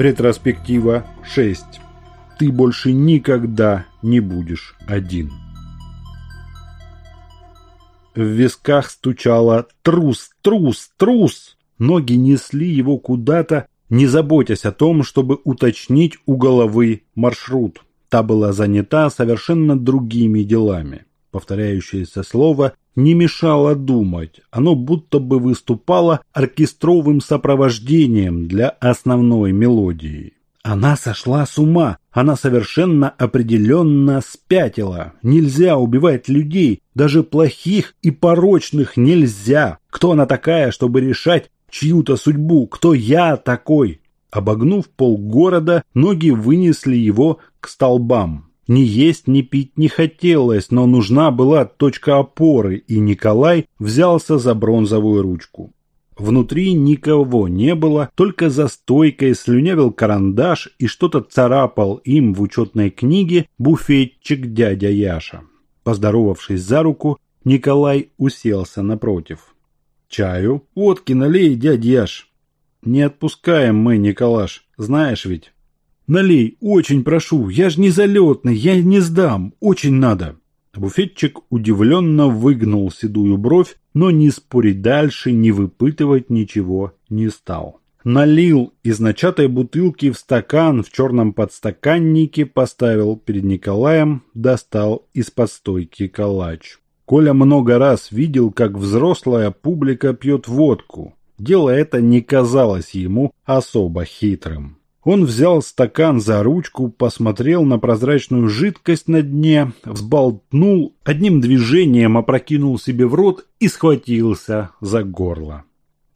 Ретроспектива 6. Ты больше никогда не будешь один. В висках стучало «Трус! Трус! Трус!». Ноги несли его куда-то, не заботясь о том, чтобы уточнить у головы маршрут. Та была занята совершенно другими делами. Повторяющееся слово не мешало думать, оно будто бы выступало оркестровым сопровождением для основной мелодии. Она сошла с ума, она совершенно определенно спятила. Нельзя убивать людей, даже плохих и порочных нельзя. Кто она такая, чтобы решать чью-то судьбу? Кто я такой? Обогнув полгорода, ноги вынесли его к столбам. Ни есть, ни пить не хотелось, но нужна была точка опоры, и Николай взялся за бронзовую ручку. Внутри никого не было, только за стойкой слюнявил карандаш и что-то царапал им в учетной книге буфетчик дядя Яша. Поздоровавшись за руку, Николай уселся напротив. «Чаю? Водки налей, дядя Яш!» «Не отпускаем мы, Николаш, знаешь ведь?» Налей, очень прошу, я ж не залетный, я не сдам, очень надо. Буфетчик удивленно выгнул седую бровь, но ни спорить дальше, ни выпытывать ничего не стал. Налил из начатой бутылки в стакан в черном подстаканнике, поставил перед Николаем, достал из-под стойки калач. Коля много раз видел, как взрослая публика пьет водку. Дело это не казалось ему особо хитрым. Он взял стакан за ручку, посмотрел на прозрачную жидкость на дне, взболтнул, одним движением опрокинул себе в рот и схватился за горло.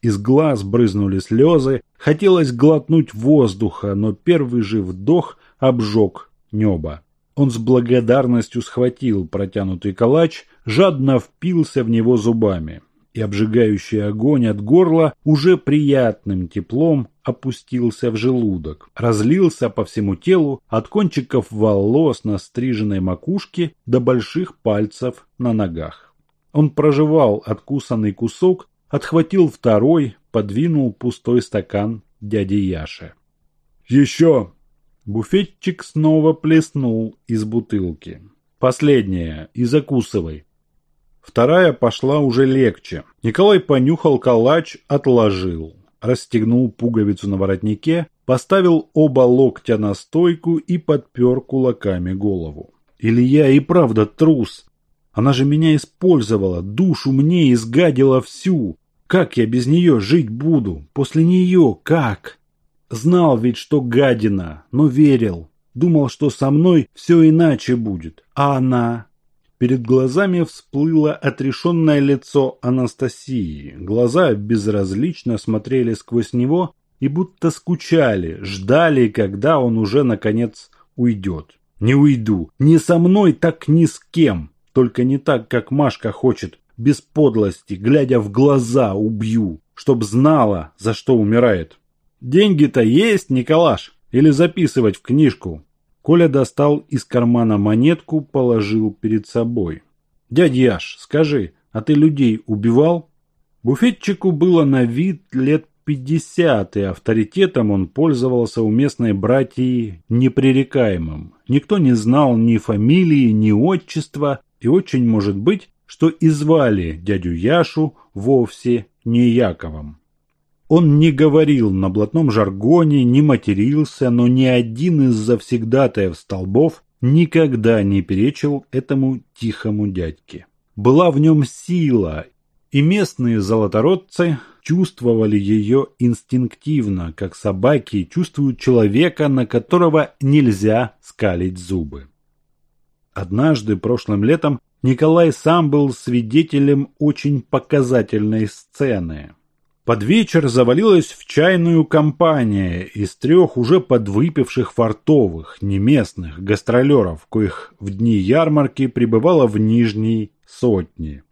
Из глаз брызнули слезы, хотелось глотнуть воздуха, но первый же вдох обжег небо. Он с благодарностью схватил протянутый калач, жадно впился в него зубами и обжигающий огонь от горла уже приятным теплом опустился в желудок, разлился по всему телу от кончиков волос на стриженной макушке до больших пальцев на ногах. Он прожевал откусанный кусок, отхватил второй, подвинул пустой стакан дяде Яше. «Еще!» Буфетчик снова плеснул из бутылки. «Последнее, и закусывай. Вторая пошла уже легче. Николай понюхал калач, отложил. Расстегнул пуговицу на воротнике, поставил оба локтя на стойку и подпер кулаками голову. Или я и правда трус? Она же меня использовала, душу мне изгадила всю. Как я без нее жить буду? После нее как? Знал ведь, что гадина, но верил. Думал, что со мной все иначе будет. А она? Перед глазами всплыло отрешенное лицо Анастасии. Глаза безразлично смотрели сквозь него и будто скучали, ждали, когда он уже, наконец, уйдет. «Не уйду. Не со мной, так ни с кем. Только не так, как Машка хочет. Без подлости, глядя в глаза, убью. Чтоб знала, за что умирает. Деньги-то есть, Николаш? Или записывать в книжку? Коля достал из кармана монетку, положил перед собой. «Дядя Яш, скажи, а ты людей убивал?» Буфетчику было на вид лет пятьдесят, и авторитетом он пользовался у местной братьи непререкаемым. Никто не знал ни фамилии, ни отчества, и очень может быть, что и звали дядю Яшу вовсе не Яковом. Он не говорил на блатном жаргоне, не матерился, но ни один из завсегдатаев столбов никогда не перечил этому тихому дядьке. Была в нем сила, и местные золотородцы чувствовали ее инстинктивно, как собаки чувствуют человека, на которого нельзя скалить зубы. Однажды прошлым летом Николай сам был свидетелем очень показательной сцены. Под вечер завалилась в чайную компания из трех уже подвыпивших фартовых, неместных гастролеров, коих в дни ярмарки пребывало в нижней сотне.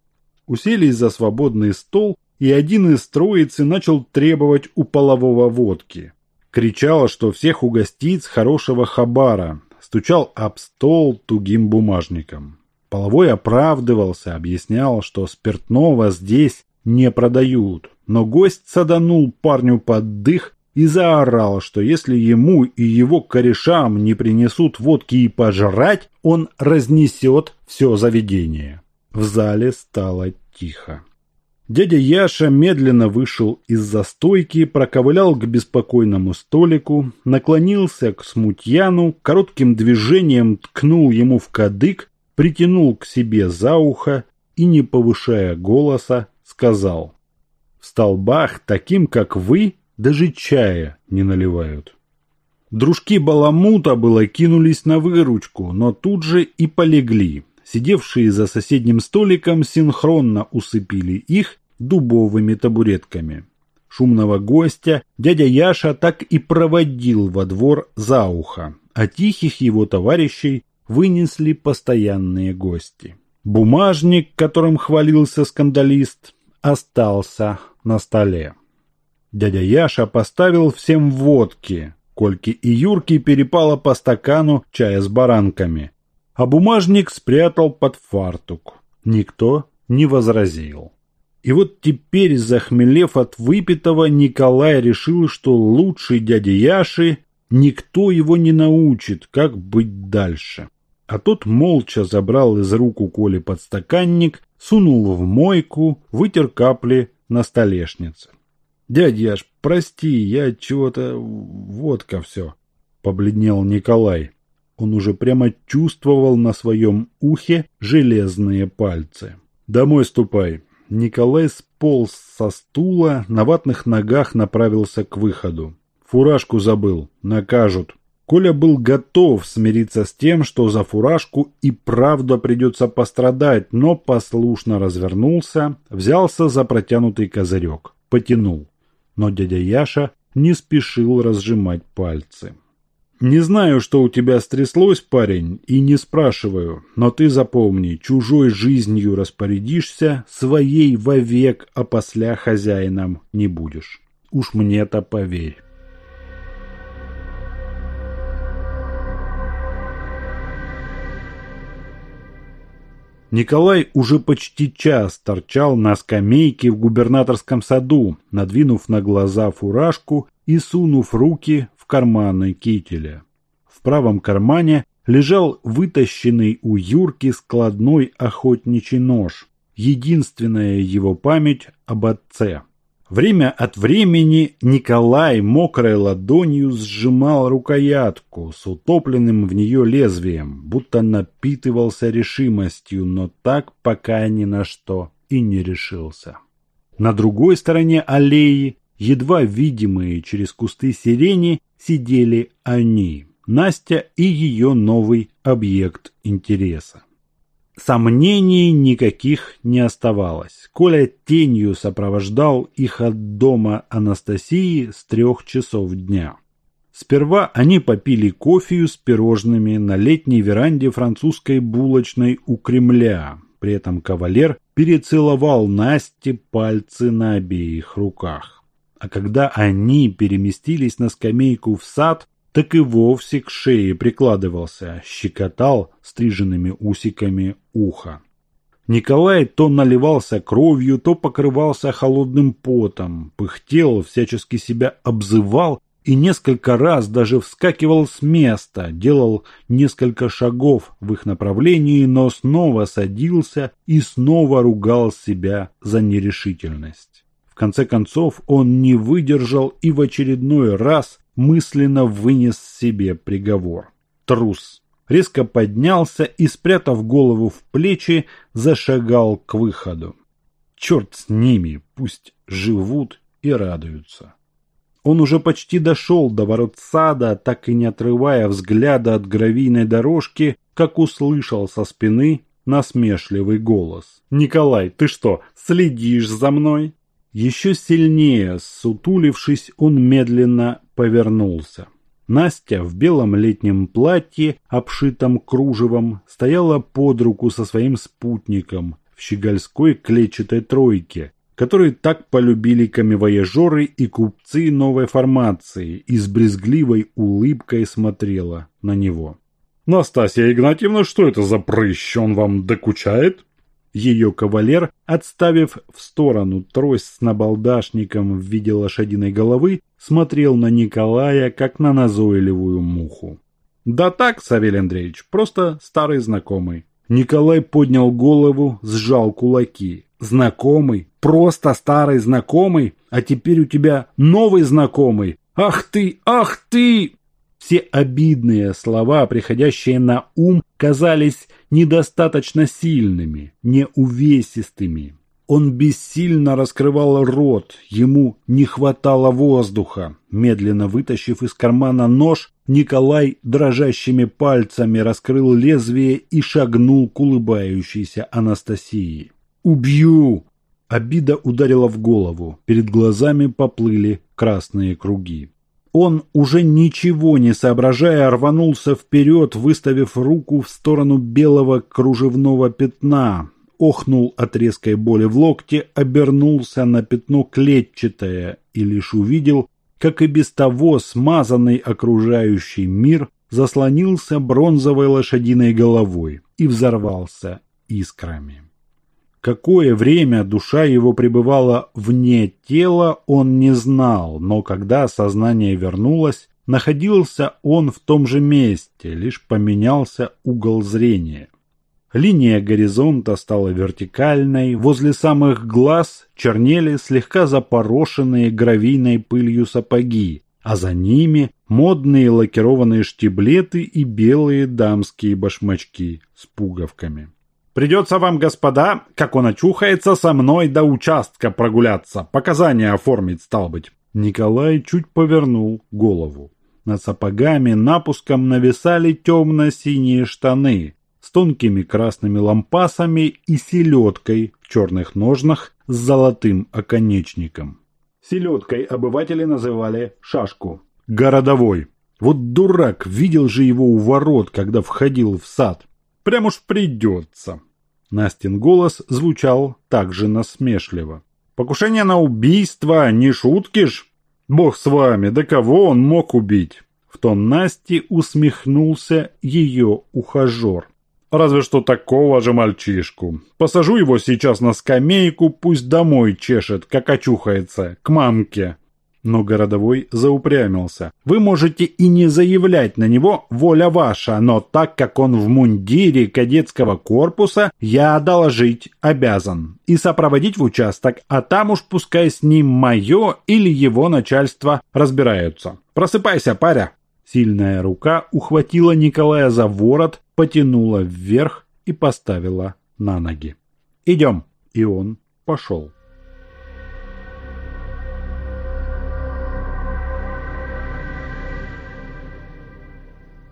Уселись за свободный стол, и один из троицы начал требовать у полового водки. Кричал, что всех угостит с хорошего хабара, стучал об стол тугим бумажником. Половой оправдывался, объяснял, что спиртного здесь не продают, но гость саданул парню под дых и заорал, что если ему и его корешам не принесут водки и пожрать, он разнесет все заведение. В зале стало тихо. Дядя Яша медленно вышел из застойки, проковылял к беспокойному столику, наклонился к смутьяну, коротким движением ткнул ему в кадык, притянул к себе за ухо и, не повышая голоса, сказал «В столбах, таким как вы, даже чая не наливают». Дружки Баламута было кинулись на выручку, но тут же и полегли. Сидевшие за соседним столиком синхронно усыпили их дубовыми табуретками. Шумного гостя дядя Яша так и проводил во двор за ухо, а тихих его товарищей вынесли постоянные гости. Бумажник, которым хвалился скандалист, остался на столе. Дядя Яша поставил всем водки, Кольке и Юрке перепало по стакану чая с баранками, а бумажник спрятал под фартук. Никто не возразил. И вот теперь, захмелев от выпитого, Николай решил, что лучший дядя Яши никто его не научит, как быть дальше. А тот молча забрал из рук у Коли подстаканник, сунул в мойку, вытер капли на столешнице. «Дядя Яш, прости, я чего-то... водка все», — побледнел Николай. Он уже прямо чувствовал на своем ухе железные пальцы. «Домой ступай, Николай сполз со стула, на ватных ногах направился к выходу. Фуражку забыл, накажут. Коля был готов смириться с тем, что за фуражку и правда придется пострадать, но послушно развернулся, взялся за протянутый козырек, потянул. Но дядя Яша не спешил разжимать пальцы. Не знаю, что у тебя стряслось, парень, и не спрашиваю, но ты запомни, чужой жизнью распорядишься, своей вовек, а после хозяином не будешь. Уж мне-то поверь. Николай уже почти час торчал на скамейке в губернаторском саду, надвинув на глаза фуражку и сунув руки карманы кителя. В правом кармане лежал вытащенный у Юрки складной охотничий нож, единственная его память об отце. Время от времени Николай мокрой ладонью сжимал рукоятку с утопленным в нее лезвием, будто напитывался решимостью, но так пока ни на что и не решился. На другой стороне аллеи, едва видимые через кусты сирени, сидели они, Настя и ее новый объект интереса. Сомнений никаких не оставалось. Коля тенью сопровождал их от дома Анастасии с трех часов дня. Сперва они попили кофею с пирожными на летней веранде французской булочной у Кремля. При этом кавалер перецеловал Насте пальцы на обеих руках а когда они переместились на скамейку в сад, так и вовсе к шее прикладывался, щекотал стриженными усиками ухо. Николай то наливался кровью, то покрывался холодным потом, пыхтел, всячески себя обзывал и несколько раз даже вскакивал с места, делал несколько шагов в их направлении, но снова садился и снова ругал себя за нерешительность. В конце концов он не выдержал и в очередной раз мысленно вынес себе приговор. Трус. Резко поднялся и, спрятав голову в плечи, зашагал к выходу. Черт с ними, пусть живут и радуются. Он уже почти дошел до ворот сада, так и не отрывая взгляда от гравийной дорожки, как услышал со спины насмешливый голос. «Николай, ты что, следишь за мной?» Еще сильнее сутулившись, он медленно повернулся. Настя в белом летнем платье, обшитом кружевом, стояла под руку со своим спутником в щегольской клетчатой тройке, которую так полюбили камевояжеры и купцы новой формации, и с брезгливой улыбкой смотрела на него. «Настасья Игнатьевна, что это за прыщ? Он вам докучает?» Ее кавалер, отставив в сторону трость с набалдашником в виде лошадиной головы, смотрел на Николая, как на назойливую муху. «Да так, Савелий Андреевич, просто старый знакомый». Николай поднял голову, сжал кулаки. «Знакомый? Просто старый знакомый? А теперь у тебя новый знакомый? Ах ты, ах ты!» Все обидные слова, приходящие на ум, казались недостаточно сильными, неувесистыми. Он бессильно раскрывал рот, ему не хватало воздуха. Медленно вытащив из кармана нож, Николай дрожащими пальцами раскрыл лезвие и шагнул к улыбающейся Анастасии. «Убью!» Обида ударила в голову, перед глазами поплыли красные круги. Он, уже ничего не соображая, рванулся вперед, выставив руку в сторону белого кружевного пятна. Охнул от резкой боли в локте, обернулся на пятно клетчатое и лишь увидел, как и без того смазанный окружающий мир заслонился бронзовой лошадиной головой и взорвался искрами. Какое время душа его пребывала вне тела, он не знал, но когда сознание вернулось, находился он в том же месте, лишь поменялся угол зрения. Линия горизонта стала вертикальной, возле самых глаз чернели слегка запорошенные гравийной пылью сапоги, а за ними модные лакированные штиблеты и белые дамские башмачки с пуговками. Придется вам, господа, как он очухается, со мной до участка прогуляться, показания оформить, стал быть». Николай чуть повернул голову. Над сапогами напуском нависали темно-синие штаны с тонкими красными лампасами и селедкой в черных ножнах с золотым оконечником. Селедкой обыватели называли шашку. Городовой. Вот дурак, видел же его у ворот, когда входил в сад. Прям уж придется. Настин голос звучал также насмешливо. Покушение на убийство, не шутки ж? Бог с вами, да кого он мог убить? В тон Насти усмехнулся ее ухажер. Разве что такого же мальчишку. Посажу его сейчас на скамейку, пусть домой чешет, как очухается, к мамке. Но городовой заупрямился. «Вы можете и не заявлять на него, воля ваша, но так как он в мундире кадетского корпуса, я доложить обязан и сопроводить в участок, а там уж пускай с ним мое или его начальство разбираются. Просыпайся, паря!» Сильная рука ухватила Николая за ворот, потянула вверх и поставила на ноги. «Идем!» И он пошел.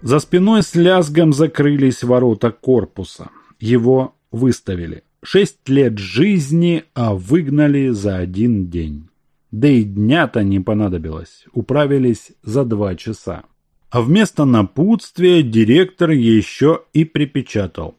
За спиной с лязгом закрылись ворота корпуса. Его выставили. Шесть лет жизни, а выгнали за один день. Да и дня-то не понадобилось. Управились за два часа. А вместо напутствия директор еще и припечатал.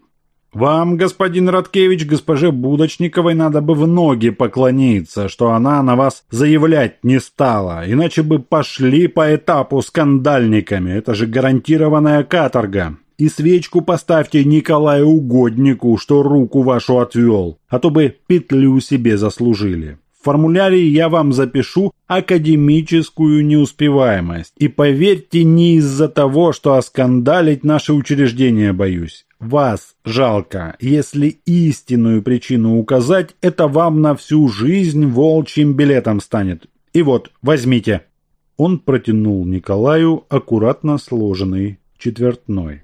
Вам, господин Радкевич, госпоже Будочниковой надо бы в ноги поклониться, что она на вас заявлять не стала, иначе бы пошли по этапу скандальниками, это же гарантированная каторга. И свечку поставьте Николаю Угоднику, что руку вашу отвел, а то бы петлю себе заслужили. В формуляре я вам запишу академическую неуспеваемость. И поверьте, не из-за того, что оскандалить наши учреждения боюсь. Вас жалко. Если истинную причину указать, это вам на всю жизнь волчьим билетом станет. И вот, возьмите. Он протянул Николаю аккуратно сложенный четвертной.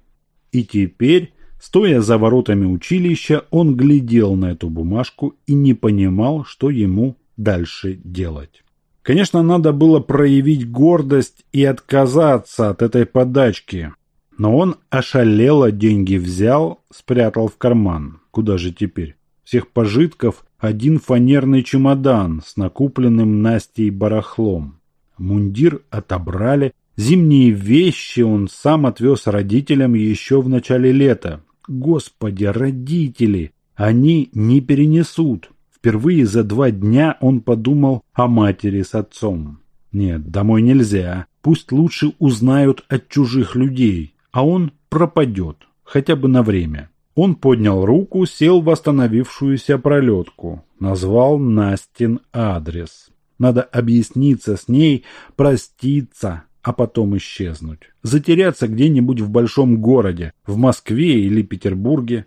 И теперь Стоя за воротами училища, он глядел на эту бумажку и не понимал, что ему дальше делать. Конечно, надо было проявить гордость и отказаться от этой подачки. Но он ошалело деньги взял, спрятал в карман. Куда же теперь? Всех пожитков один фанерный чемодан с накупленным Настей барахлом. Мундир отобрали. Зимние вещи он сам отвез родителям еще в начале лета. Господи, родители! Они не перенесут. Впервые за два дня он подумал о матери с отцом. Нет, домой нельзя. Пусть лучше узнают от чужих людей, а он пропадет, хотя бы на время. Он поднял руку, сел в остановившуюся пролетку, назвал Настин адрес. Надо объясниться с ней, проститься, а потом исчезнуть. Затеряться где-нибудь в большом городе, в Москве или Петербурге.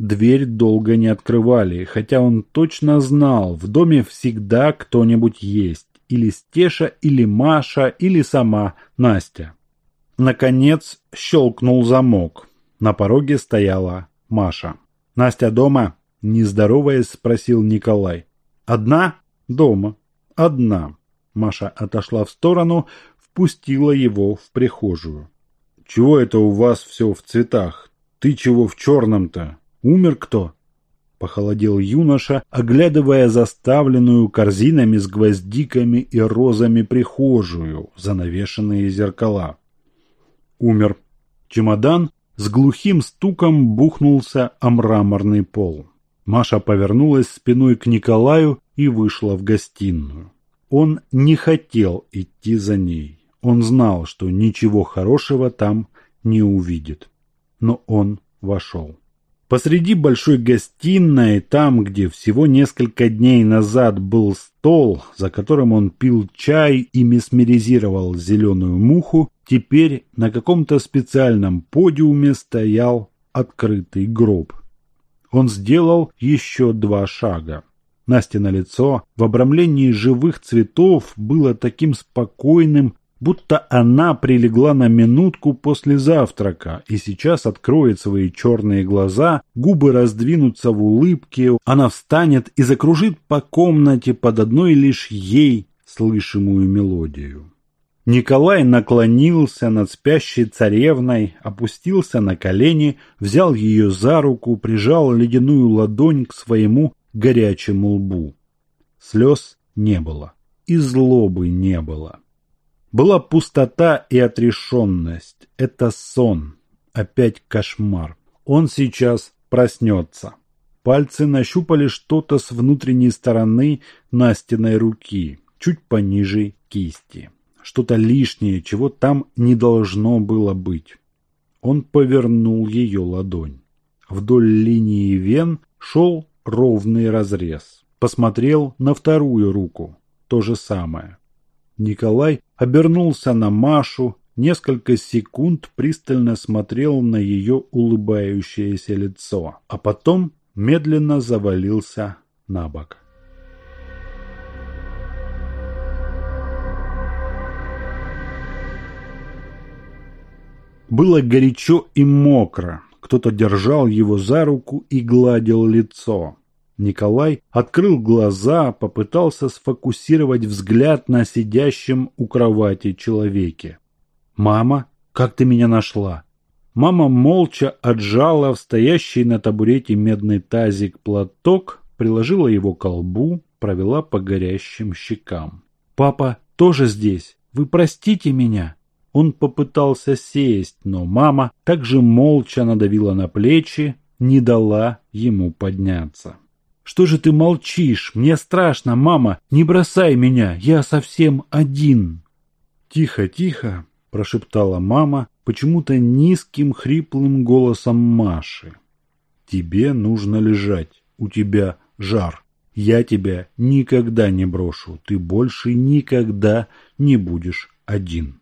Дверь долго не открывали, хотя он точно знал, в доме всегда кто-нибудь есть. Или Стеша, или Маша, или сама Настя. Наконец щелкнул замок. На пороге стояла Маша. «Настя дома?» – не здороваясь, спросил Николай. «Одна?» «Дома. Одна». Маша отошла в сторону, впустила его в прихожую. «Чего это у вас все в цветах? Ты чего в черном-то? Умер кто?» Похолодел юноша, оглядывая заставленную корзинами с гвоздиками и розами прихожую, занавешенные зеркала. Умер. Чемодан с глухим стуком бухнулся о мраморный пол. Маша повернулась спиной к Николаю и вышла в гостиную. Он не хотел идти за ней. Он знал, что ничего хорошего там не увидит. Но он вошел. Посреди большой гостиной, там, где всего несколько дней назад был стол, за которым он пил чай и месмеризировал зеленую муху, теперь на каком-то специальном подиуме стоял открытый гроб. Он сделал еще два шага. Настя на лицо в обрамлении живых цветов было таким спокойным будто она прилегла на минутку после завтрака и сейчас откроет свои черные глаза, губы раздвинутся в улыбке, она встанет и закружит по комнате под одной лишь ей слышимую мелодию. Николай наклонился над спящей царевной, опустился на колени, взял ее за руку, прижал ледяную ладонь к своему горячему лбу. Слез не было, и злобы не было. Была пустота и отрешенность. Это сон. Опять кошмар. Он сейчас проснется. Пальцы нащупали что-то с внутренней стороны Настиной руки, чуть пониже кисти. Что-то лишнее, чего там не должно было быть. Он повернул ее ладонь. Вдоль линии вен шел ровный разрез. Посмотрел на вторую руку. То же самое. Николай обернулся на Машу, несколько секунд пристально смотрел на ее улыбающееся лицо, а потом медленно завалился на бок. Было горячо и мокро. Кто-то держал его за руку и гладил лицо. Николай открыл глаза, попытался сфокусировать взгляд на сидящем у кровати человеке. «Мама, как ты меня нашла?» Мама молча отжала в стоящий на табурете медный тазик платок, приложила его к колбу, провела по горящим щекам. «Папа тоже здесь. Вы простите меня?» Он попытался сесть, но мама также молча надавила на плечи, не дала ему подняться. Что же ты молчишь? Мне страшно, мама. Не бросай меня, я совсем один. Тихо, тихо, прошептала мама почему-то низким хриплым голосом Маши. Тебе нужно лежать. У тебя жар. Я тебя никогда не брошу. Ты больше никогда не будешь один.